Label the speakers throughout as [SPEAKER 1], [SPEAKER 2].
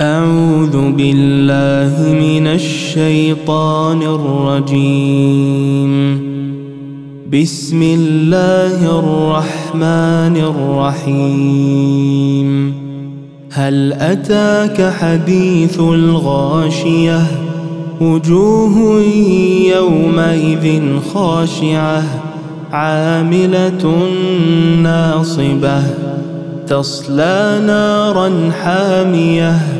[SPEAKER 1] أعوذ بالله من الشيطان الرجيم. بسم الله الرحمن الرحيم. هل أتاك حديث الغاشية؟ وجوه يومئذ خاشعة. عاملة ناصبة. تصلى نارا حامية.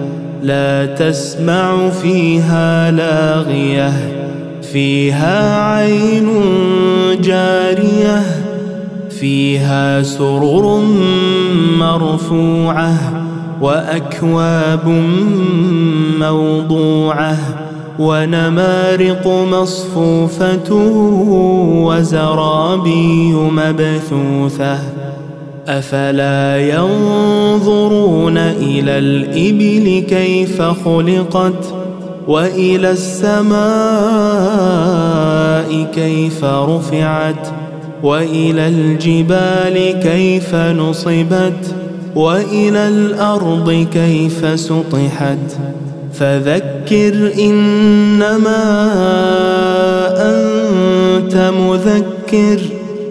[SPEAKER 1] لا تسمع فيها لاغية فيها عين جارية فيها سرر مرفوعة وأكواب موضوعة ونمارق مصفوفة وزرابي مبثوثة. أفلا ينظرون إلى الإبل كيف خلقت وإلى السماء كيف رفعت وإلى الجبال كيف نصبت وإلى الأرض كيف سطحت فذكر إنما أنت مذكر